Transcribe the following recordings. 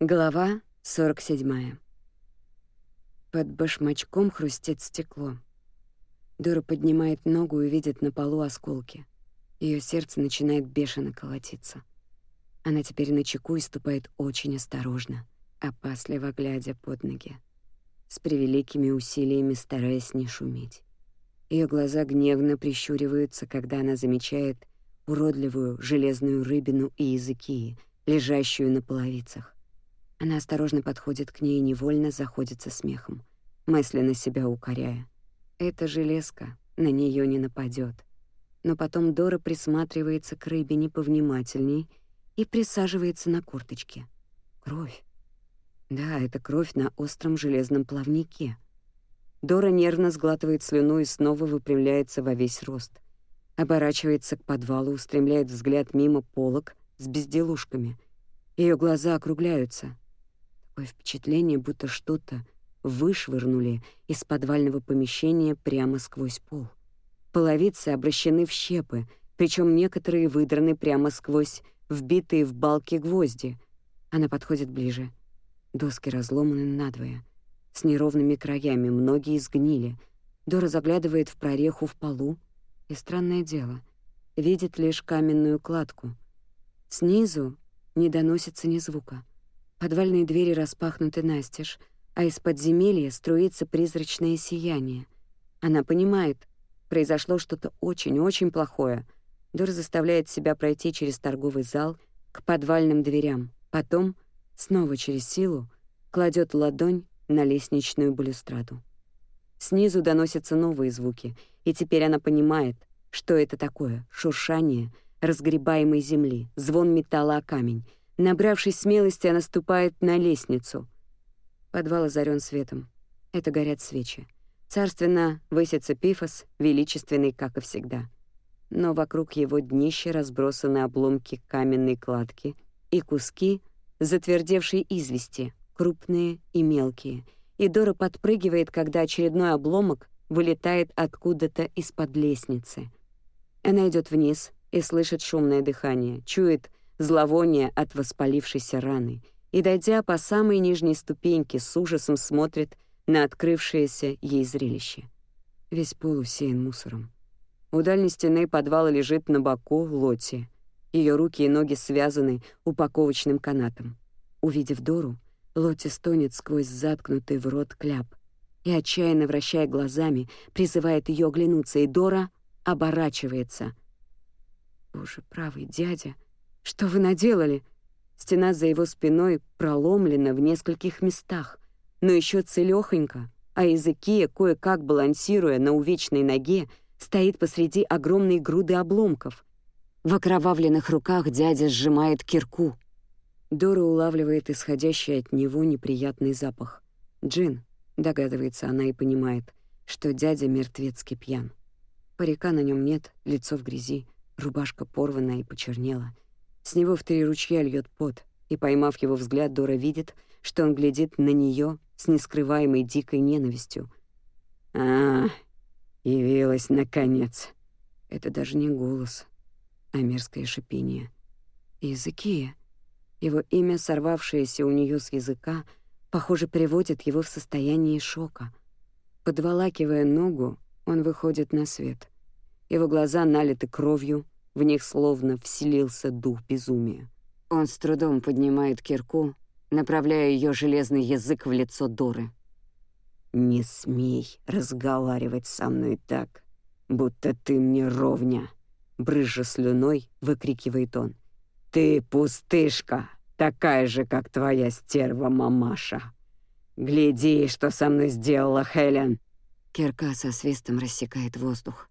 Глава 47. Под башмачком хрустит стекло. Дора поднимает ногу и видит на полу осколки. Ее сердце начинает бешено колотиться. Она теперь на чеку и ступает очень осторожно, опасливо глядя под ноги, с превеликими усилиями стараясь не шуметь. Ее глаза гневно прищуриваются, когда она замечает уродливую железную рыбину и языки, лежащую на половицах. Она осторожно подходит к ней и невольно заходится смехом, мысленно себя укоряя. Эта железка на нее не нападет. Но потом Дора присматривается к рыбине повнимательней и присаживается на корточке. Кровь. Да, это кровь на остром железном плавнике. Дора нервно сглатывает слюну и снова выпрямляется во весь рост. Оборачивается к подвалу, устремляет взгляд мимо полок с безделушками. Ее глаза округляются. Такое впечатление, будто что-то вышвырнули из подвального помещения прямо сквозь пол. Половицы обращены в щепы, причем некоторые выдраны прямо сквозь вбитые в балки гвозди. Она подходит ближе. Доски разломаны надвое, с неровными краями, многие сгнили. Дора заглядывает в прореху в полу, и странное дело, видит лишь каменную кладку. Снизу не доносится ни звука. Подвальные двери распахнуты настежь, а из подземелья струится призрачное сияние. Она понимает, произошло что-то очень-очень плохое. Дор заставляет себя пройти через торговый зал к подвальным дверям, потом, снова через силу, кладет ладонь на лестничную балюстраду. Снизу доносятся новые звуки, и теперь она понимает, что это такое — шуршание разгребаемой земли, звон металла о камень — Набравшись смелости, она ступает на лестницу. Подвал озарен светом. Это горят свечи. Царственно высится пифос, величественный, как и всегда. Но вокруг его днища разбросаны обломки каменной кладки и куски затвердевшей извести, крупные и мелкие. И Дора подпрыгивает, когда очередной обломок вылетает откуда-то из-под лестницы. Она идет вниз и слышит шумное дыхание, чует зловоние от воспалившейся раны, и, дойдя по самой нижней ступеньке, с ужасом смотрит на открывшееся ей зрелище. Весь пол усеян мусором. У дальней стены подвала лежит на боку Лотти. Ее руки и ноги связаны упаковочным канатом. Увидев Дору, Лотти стонет сквозь заткнутый в рот кляп и, отчаянно вращая глазами, призывает ее оглянуться, и Дора оборачивается. «Боже, правый дядя!» «Что вы наделали?» Стена за его спиной проломлена в нескольких местах, но еще целёхонько, а Изыкия, кое-как балансируя на увечной ноге, стоит посреди огромной груды обломков. В окровавленных руках дядя сжимает кирку. Дора улавливает исходящий от него неприятный запах. «Джин», — догадывается она и понимает, что дядя мертвецки пьян. Парика на нем нет, лицо в грязи, рубашка порвана и почернела — с него в три ручья льет пот, и, поймав его взгляд, Дора видит, что он глядит на нее с нескрываемой дикой ненавистью. «А, явилась, наконец!» Это даже не голос, а мерзкое шипение. Языки. Его имя, сорвавшееся у нее с языка, похоже, приводит его в состояние шока. Подволакивая ногу, он выходит на свет. Его глаза налиты кровью, в них словно вселился дух безумия. Он с трудом поднимает кирку, направляя ее железный язык в лицо Доры. «Не смей разговаривать со мной так, будто ты мне ровня!» Брызжа слюной, выкрикивает он. «Ты пустышка, такая же, как твоя стерва-мамаша! Гляди, что со мной сделала Хелен!» Кирка со свистом рассекает воздух.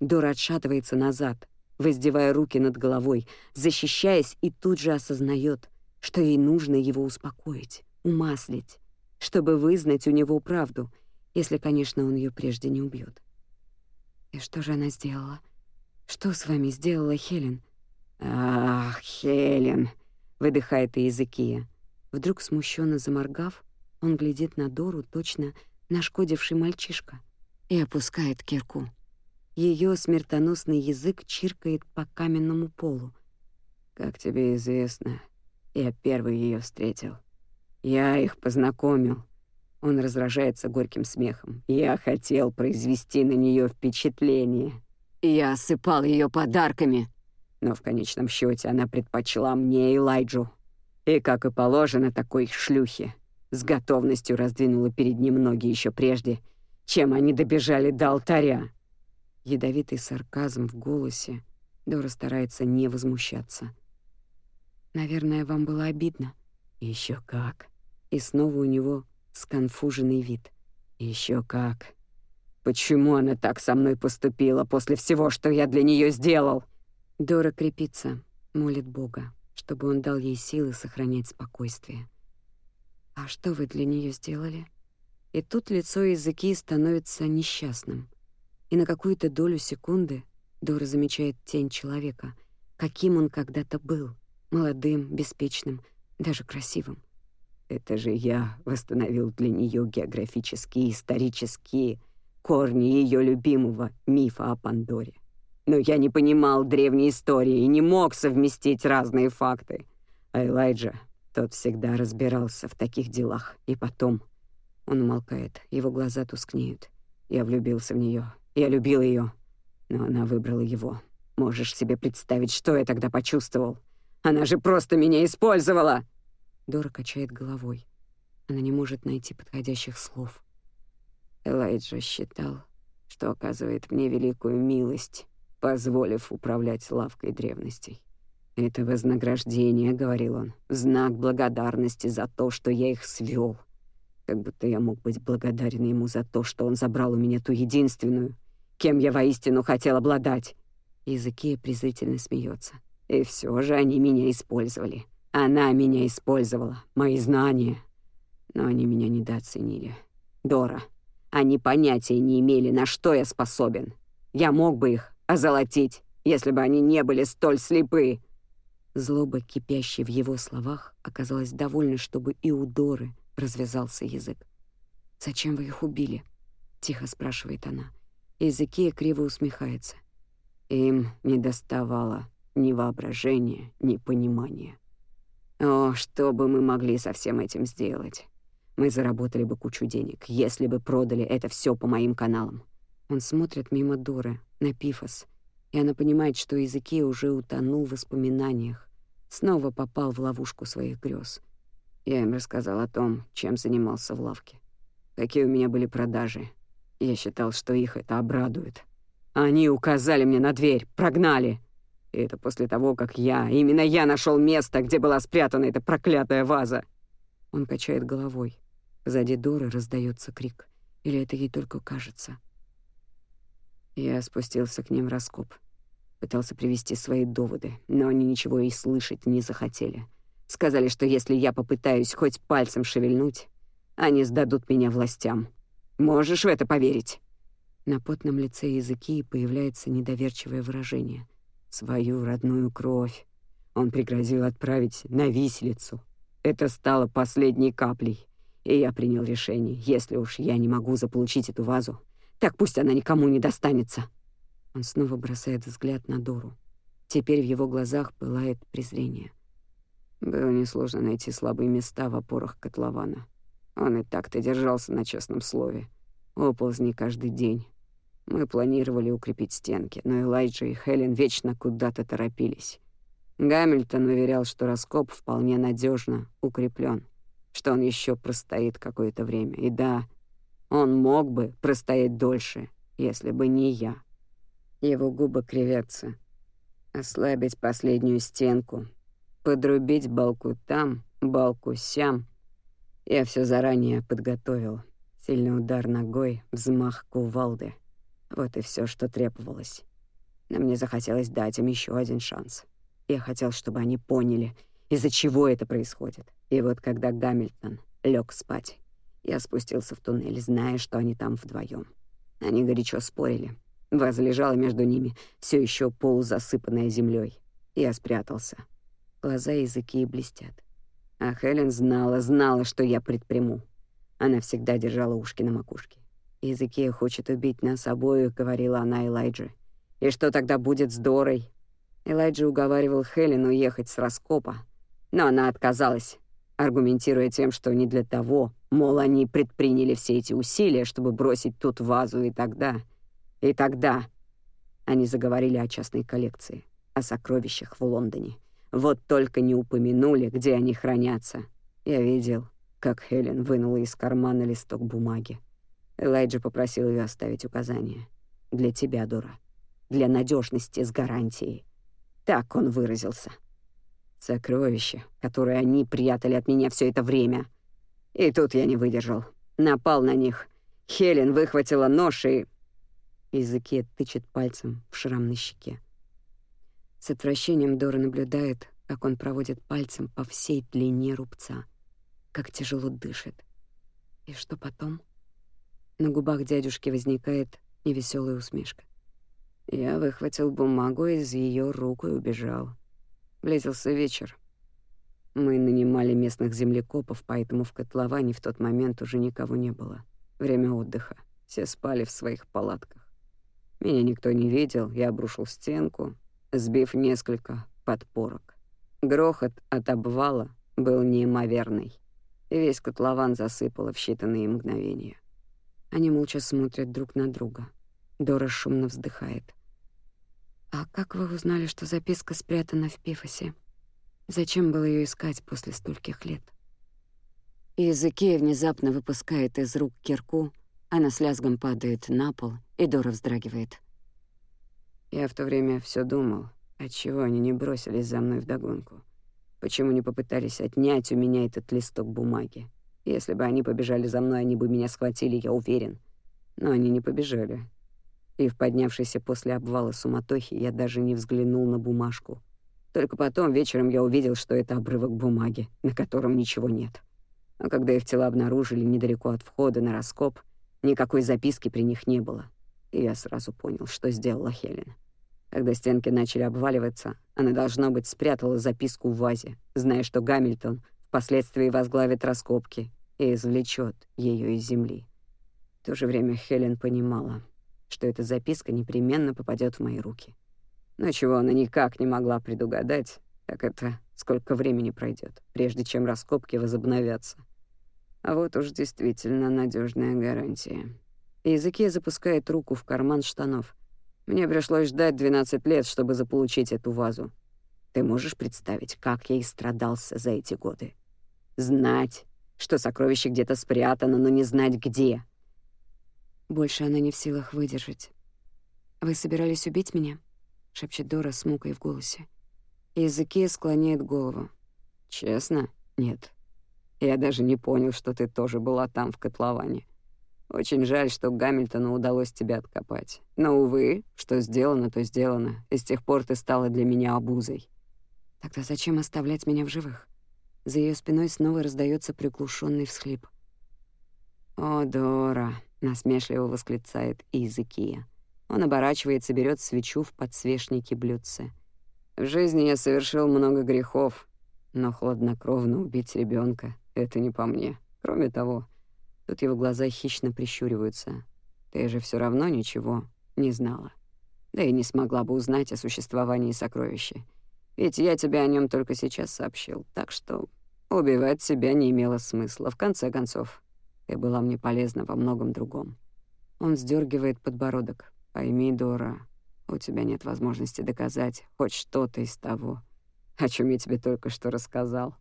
Дора отшатывается назад, воздевая руки над головой, защищаясь и тут же осознает, что ей нужно его успокоить, умаслить, чтобы вызнать у него правду, если, конечно, он ее прежде не убьет. И что же она сделала? Что с вами сделала Хелен? Ах, Хелен, выдыхает Иезекия. Вдруг смущенно заморгав, он глядит на Дору, точно нашкодивший мальчишка, и опускает кирку. Ее смертоносный язык чиркает по каменному полу. «Как тебе известно, Я первый ее встретил. Я их познакомил. Он раздражается горьким смехом. Я хотел произвести на нее впечатление. Я осыпал ее подарками. Но в конечном счете она предпочла мне Элайджу. И, как и положено такой шлюхе, с готовностью раздвинула перед ним ноги еще прежде, чем они добежали до алтаря. Ядовитый сарказм в голосе. Дора старается не возмущаться. «Наверное, вам было обидно?» Еще как!» И снова у него сконфуженный вид. Еще как. Почему она так со мной поступила после всего, что я для нее сделал? Дора крепится, молит Бога, чтобы он дал ей силы сохранять спокойствие. А что вы для нее сделали? И тут лицо языки становится несчастным. И на какую-то долю секунды Дора замечает тень человека, каким он когда-то был, молодым, беспечным, даже красивым. Это же я восстановил для нее географические, исторические корни ее любимого мифа о Пандоре. Но я не понимал древней истории и не мог совместить разные факты. А Элайджа, тот всегда разбирался в таких делах. И потом... Он умолкает, его глаза тускнеют. Я влюбился в нее. Я любил ее, Но она выбрала его. Можешь себе представить, что я тогда почувствовал? Она же просто меня использовала!» Дора качает головой. Она не может найти подходящих слов. Элайджа считал, что оказывает мне великую милость, позволив управлять лавкой древностей. «Это вознаграждение», — говорил он, — «знак благодарности за то, что я их свел. Как будто я мог быть благодарен ему за то, что он забрал у меня ту единственную, кем я воистину хотел обладать». Языкия презрительно смеется. «И все же они меня использовали. Она меня использовала, мои знания. Но они меня недооценили. Дора, они понятия не имели, на что я способен. Я мог бы их озолотить, если бы они не были столь слепы. Злоба, кипящая в его словах, оказалась довольна, чтобы и у Доры развязался язык. «Зачем вы их убили?» — тихо спрашивает она. Языкия криво усмехается. Им не доставало ни воображения, ни понимания. О, что бы мы могли со всем этим сделать? Мы заработали бы кучу денег, если бы продали это все по моим каналам. Он смотрит мимо Доры, на Пифос, и она понимает, что языки уже утонул в воспоминаниях, снова попал в ловушку своих грез. Я им рассказал о том, чем занимался в лавке. Какие у меня были продажи. Я считал, что их это обрадует. Они указали мне на дверь, прогнали. И это после того, как я, именно я нашел место, где была спрятана эта проклятая ваза. Он качает головой. Сзади Доры раздается крик. Или это ей только кажется? Я спустился к ним в раскоп. Пытался привести свои доводы, но они ничего и слышать не захотели. Сказали, что если я попытаюсь хоть пальцем шевельнуть, они сдадут меня властям. Можешь в это поверить?» На потном лице языки появляется недоверчивое выражение свою родную кровь. Он пригрозил отправить на виселицу. Это стало последней каплей, и я принял решение, если уж я не могу заполучить эту вазу, так пусть она никому не достанется. Он снова бросает взгляд на Дору. Теперь в его глазах пылает презрение. Было несложно найти слабые места в опорах котлована. Он и так-то держался на честном слове. Оползни каждый день. Мы планировали укрепить стенки, но Элайджа и Хелен вечно куда-то торопились. Гамильтон уверял, что раскоп вполне надежно укреплен, что он еще простоит какое-то время. И да, он мог бы простоять дольше, если бы не я. Его губы кривятся. Ослабить последнюю стенку, подрубить балку там, балку сям. Я все заранее подготовил. Сильный удар ногой, взмах кувалды — вот и все, что требовалось. Но мне захотелось дать им еще один шанс. Я хотел, чтобы они поняли, из-за чего это происходит. И вот когда Гамильтон лег спать, я спустился в туннель, зная, что они там вдвоем. Они горячо спорили. Ваза лежала между ними, все еще полузасыпанная землей. Я спрятался. Глаза языки блестят. А Хелен знала, знала, что я предприму. Она всегда держала ушки на макушке. «Языке хочет убить нас обоих», — говорила она Элайджи. «И что тогда будет с Дорой?» Элайджи уговаривал Хелен уехать с раскопа, Но она отказалась, аргументируя тем, что не для того, мол, они предприняли все эти усилия, чтобы бросить тут вазу, и тогда... И тогда они заговорили о частной коллекции, о сокровищах в Лондоне. Вот только не упомянули, где они хранятся. Я видел, как Хелен вынула из кармана листок бумаги. Элайджа попросил ее оставить указания. «Для тебя, Дора. Для надежности с гарантией». Так он выразился. Сокровище, которое они прятали от меня все это время. И тут я не выдержал. Напал на них. Хелен выхватила нож и... Языке тычет пальцем в шрам на щеке. С отвращением Дора наблюдает, как он проводит пальцем по всей длине рубца, как тяжело дышит. И что потом? На губах дядюшки возникает невеселая усмешка. Я выхватил бумагу из ее рук и убежал. Близился вечер. Мы нанимали местных землекопов, поэтому в котловане в тот момент уже никого не было. Время отдыха. Все спали в своих палатках. Меня никто не видел, я обрушил стенку, сбив несколько подпорок. Грохот от обвала был неимоверный. Весь котлован засыпало в считанные мгновения. Они молча смотрят друг на друга. Дора шумно вздыхает. «А как вы узнали, что записка спрятана в Пифосе? Зачем было ее искать после стольких лет?» Языке внезапно выпускает из рук кирку, она с лязгом падает на пол, и Дора вздрагивает. Я в то время все думал, отчего они не бросились за мной вдогонку. Почему не попытались отнять у меня этот листок бумаги? Если бы они побежали за мной, они бы меня схватили, я уверен. Но они не побежали и в поднявшейся после обвала суматохи я даже не взглянул на бумажку. Только потом вечером я увидел, что это обрывок бумаги, на котором ничего нет. А когда их тела обнаружили недалеко от входа на раскоп, никакой записки при них не было. И я сразу понял, что сделала Хелен. Когда стенки начали обваливаться, она, должно быть, спрятала записку в вазе, зная, что Гамильтон впоследствии возглавит раскопки и извлечет ее из земли. В то же время Хелен понимала — что эта записка непременно попадет в мои руки. Но чего она никак не могла предугадать, так это сколько времени пройдет, прежде чем раскопки возобновятся. А вот уж действительно надежная гарантия. Языке запускает руку в карман штанов. Мне пришлось ждать 12 лет, чтобы заполучить эту вазу. Ты можешь представить, как я истрадался за эти годы? Знать, что сокровище где-то спрятано, но не знать где — больше она не в силах выдержать. «Вы собирались убить меня?» — шепчет Дора с мукой в голосе. Языке склоняет голову. «Честно? Нет. Я даже не понял, что ты тоже была там, в котловане. Очень жаль, что Гамильтону удалось тебя откопать. Но, увы, что сделано, то сделано. И с тех пор ты стала для меня обузой». «Тогда зачем оставлять меня в живых?» За ее спиной снова раздается приглушенный всхлип. «О, Дора!» насмешливо восклицает Изыкия. Он оборачивается, берет свечу в подсвечнике блюдце. В жизни я совершил много грехов, но хладнокровно убить ребенка это не по мне. Кроме того, тут его глаза хищно прищуриваются. Ты же все равно ничего не знала. Да и не смогла бы узнать о существовании сокровища. Ведь я тебе о нем только сейчас сообщил, так что убивать себя не имело смысла. В конце концов, ты была мне полезна во многом другом. Он сдергивает подбородок. Пойми, Дора, у тебя нет возможности доказать хоть что-то из того, о чем я тебе только что рассказал.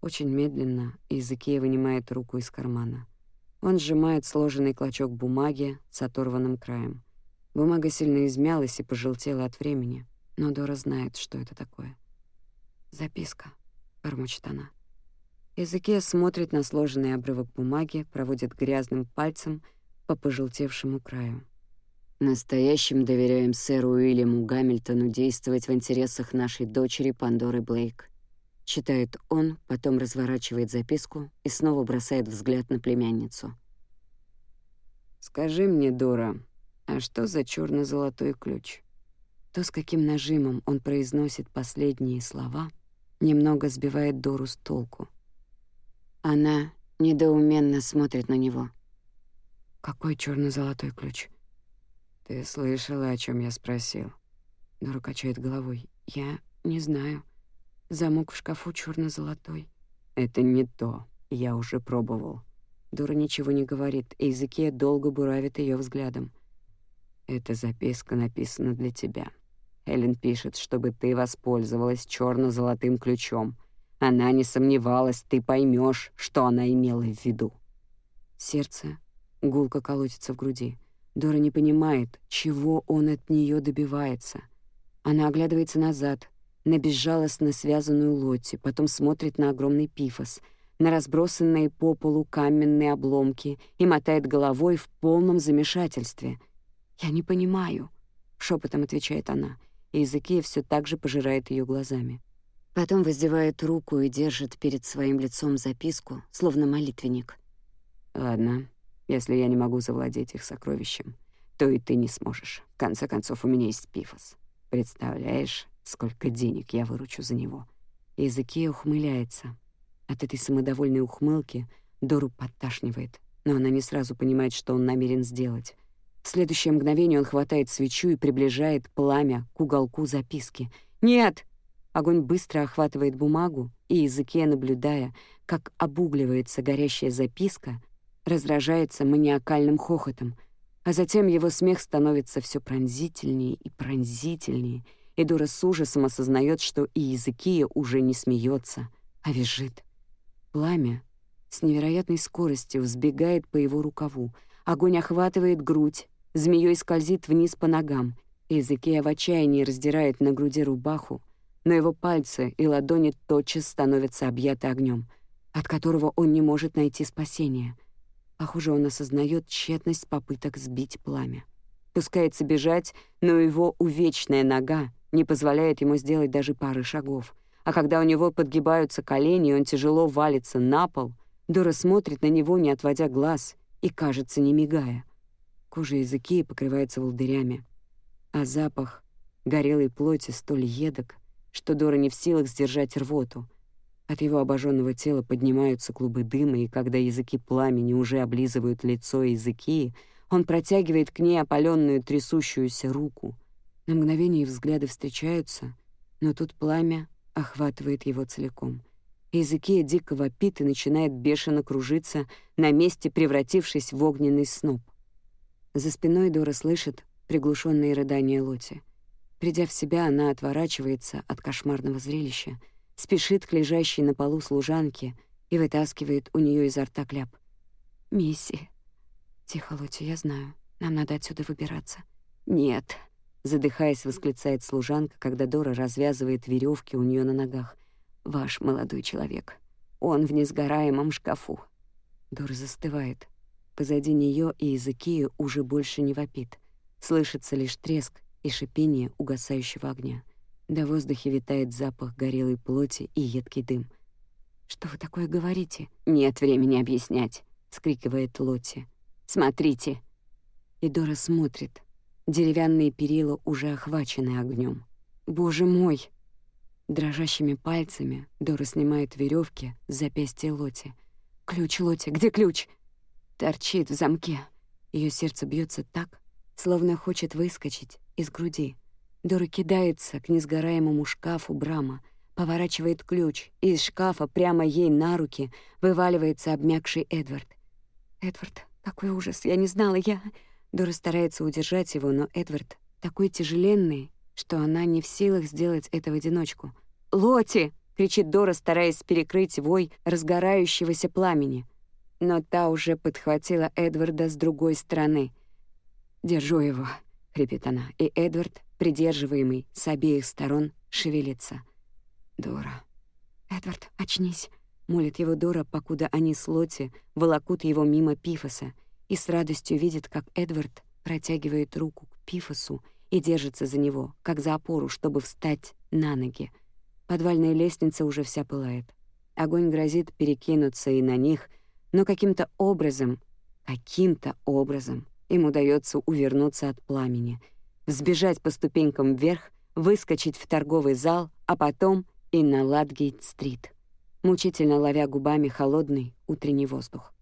Очень медленно Изыкия вынимает руку из кармана. Он сжимает сложенный клочок бумаги с оторванным краем. Бумага сильно измялась и пожелтела от времени, но Дора знает, что это такое. «Записка», — бормочет она. Языке смотрит на сложенный обрывок бумаги, проводит грязным пальцем по пожелтевшему краю. «Настоящим доверяем сэру Уильяму Гамильтону действовать в интересах нашей дочери Пандоры Блейк». Читает он, потом разворачивает записку и снова бросает взгляд на племянницу. «Скажи мне, Дора, а что за черно золотой ключ?» То, с каким нажимом он произносит последние слова, немного сбивает Дору с толку — она недоуменно смотрит на него. «Какой черно золотой ключ?» «Ты слышала, о чем я спросил?» Дора качает головой. «Я не знаю». Замок в шкафу черно золотой «Это не то. Я уже пробовал». Дора ничего не говорит, и языке долго буравит ее взглядом. «Эта записка написана для тебя. Эллен пишет, чтобы ты воспользовалась черно золотым ключом. Она не сомневалась, ты поймешь, что она имела в виду». Сердце гулко колотится в груди. Дора не понимает, чего он от нее добивается. Она оглядывается назад, на безжалостно связанную Лотти, потом смотрит на огромный пифос, на разбросанные по полу каменные обломки и мотает головой в полном замешательстве. «Я не понимаю», — шепотом отвечает она, и языки все так же пожирает ее глазами. Потом воздевает руку и держит перед своим лицом записку, словно молитвенник. «Ладно, если я не могу завладеть их сокровищем, то и ты не сможешь. В конце концов, у меня есть пифос. Представляешь, сколько денег я выручу за него?» Языке ухмыляется. От этой самодовольной ухмылки Дору подташнивает, но она не сразу понимает, что он намерен сделать. В следующее мгновение он хватает свечу и приближает пламя к уголку записки. «Нет!» Огонь быстро охватывает бумагу, и языке, наблюдая, как обугливается горящая записка, разражается маниакальным хохотом, а затем его смех становится все пронзительнее и пронзительнее, и с ужасом осознает, что и Языкия уже не смеется, а визжит. Пламя с невероятной скоростью взбегает по его рукаву, огонь охватывает грудь, змеей скользит вниз по ногам, Языкия в отчаянии раздирает на груди рубаху, но его пальцы и ладони тотчас становятся объяты огнем, от которого он не может найти спасения — Похоже, он осознает тщетность попыток сбить пламя. Пускается бежать, но его увечная нога не позволяет ему сделать даже пары шагов. А когда у него подгибаются колени, и он тяжело валится на пол, Дора смотрит на него, не отводя глаз, и, кажется, не мигая. Кожа языки покрывается волдырями, а запах горелой плоти столь едок, что Дора не в силах сдержать рвоту — от его обожженного тела поднимаются клубы дыма, и когда языки пламени уже облизывают лицо и языки, он протягивает к ней опаленную трясущуюся руку. На мгновение взгляды встречаются, но тут пламя охватывает его целиком. Языки дико вопит и начинает бешено кружиться, на месте превратившись в огненный сноп. За спиной Дора слышит приглушенные рыдания Лоти. Придя в себя, она отворачивается от кошмарного зрелища — спешит к лежащей на полу служанке и вытаскивает у нее изо рта кляп. «Мисси». «Тихо, Лоти, я знаю. Нам надо отсюда выбираться». «Нет», — задыхаясь, восклицает служанка, когда Дора развязывает веревки у нее на ногах. «Ваш молодой человек. Он в несгораемом шкафу». Дора застывает. Позади нее и языки уже больше не вопит. Слышится лишь треск и шипение угасающего огня. До воздухе витает запах горелой плоти и едкий дым. «Что вы такое говорите?» «Нет времени объяснять», — скрикивает Лотти. «Смотрите!» И Дора смотрит. Деревянные перила уже охвачены огнем. «Боже мой!» Дрожащими пальцами Дора снимает веревки с запястья Лоти. «Ключ, Лоти, где ключ?» Торчит в замке. Ее сердце бьется так, словно хочет выскочить из груди. Дора кидается к несгораемому шкафу Брама, поворачивает ключ, и из шкафа прямо ей на руки вываливается обмякший Эдвард. «Эдвард, какой ужас! Я не знала, я...» Дора старается удержать его, но Эдвард такой тяжеленный, что она не в силах сделать это в одиночку. «Лоти!» — кричит Дора, стараясь перекрыть вой разгорающегося пламени. Но та уже подхватила Эдварда с другой стороны. «Держу его», — хрипит она, и Эдвард придерживаемый с обеих сторон, шевелится. «Дора». «Эдвард, очнись», — молит его Дора, покуда они с Лотти волокут его мимо Пифоса, и с радостью видит, как Эдвард протягивает руку к Пифосу и держится за него, как за опору, чтобы встать на ноги. Подвальная лестница уже вся пылает. Огонь грозит перекинуться и на них, но каким-то образом, каким-то образом им удается увернуться от пламени — сбежать по ступенькам вверх, выскочить в торговый зал, а потом и на Ладгейт-стрит, мучительно ловя губами холодный утренний воздух.